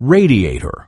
radiator.